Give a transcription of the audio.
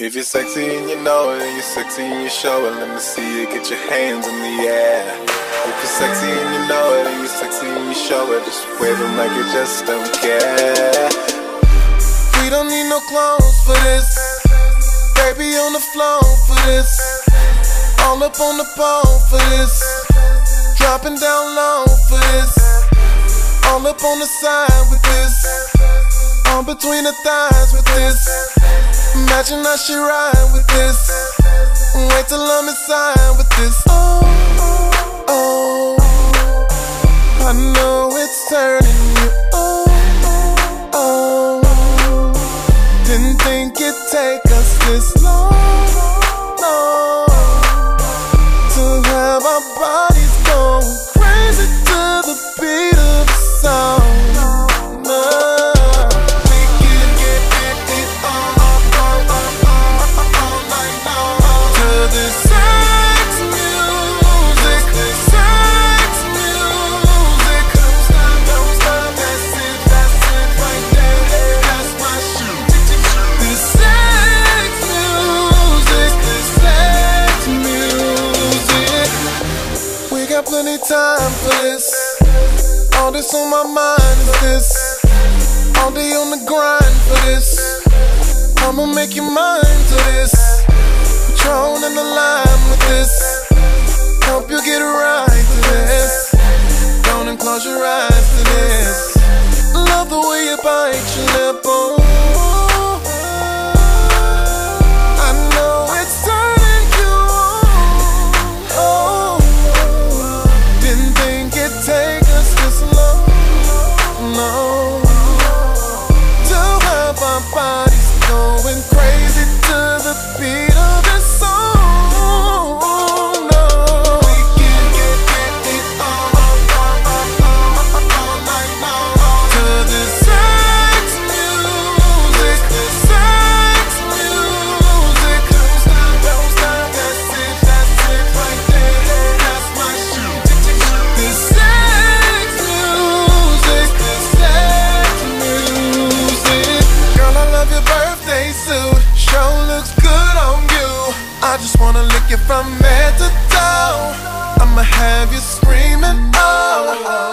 If you're sexy and you know it, and you're sexy and you show it, let me see you get your hands in the air. If you're sexy and you know it, and you're sexy and you show it, just wave them like you just don't care. We don't need no clones for this. Baby on the floor for this. All up on the pole for this. Dropping down low for this. All up on the side with this. On between the thighs with this. Imagine how she ride with this. Wait till I'm inside with this. Oh, oh, oh. I know it's turning you. Oh, oh, didn't think it'd take us this long, long to have our bodies plenty time for this. All this on my mind is this. All day on the grind for this. I'ma make you mine to this. Patron in the line with this. Help you get right to this. Don't close your eyes to this. Love the way you bite your lip on I just wanna lick you from head to toe. I'ma have you screaming, oh.